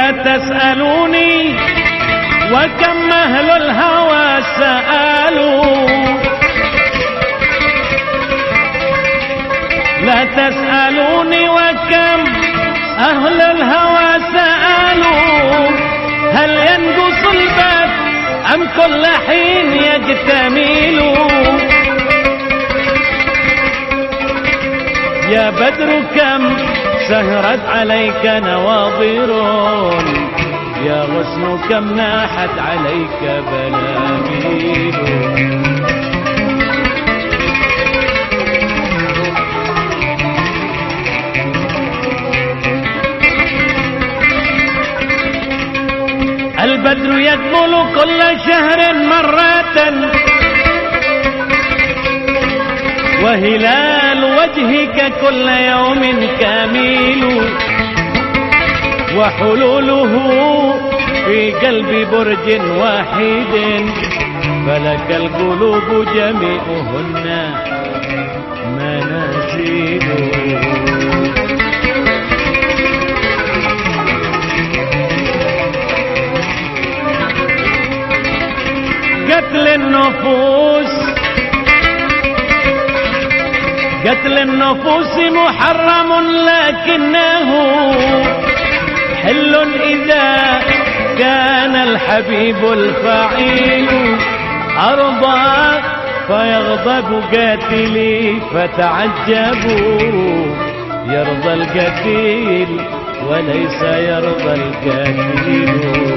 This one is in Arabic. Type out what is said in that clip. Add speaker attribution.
Speaker 1: تسألوني وكم أهل الهوى سألوا. لا تسألوني وكم أهل الهوى سألوا. هل ينقص الباب أم كل حين يجتمل؟ يا بدر كم سهرت عليك نواظر يا غصن كم ناحت عليك بلاميل البدر يكمل كل شهر مرة. وهلال وجهك كل يوم كامل وحلوله في قلب برج واحد. فلك القلوب جميعهن منازل قتل النفوس قتل النفوس محرم لكنه حل إذا كان الحبيب الفعيل. أرضى فيغضب قاتلي فتعجبوا. يرضى القتيل وليس يرضى القاتل